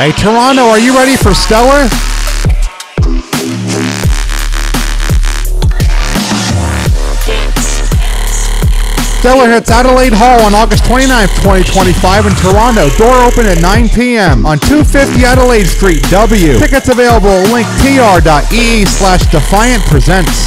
Hey, Toronto, are you ready for Stellar? Stellar hits Adelaide Hall on August 29th, 2025 in Toronto. Door open at 9 p.m. on 250 Adelaide Street, W. Tickets available at linktr.ee slash Defiant Presents.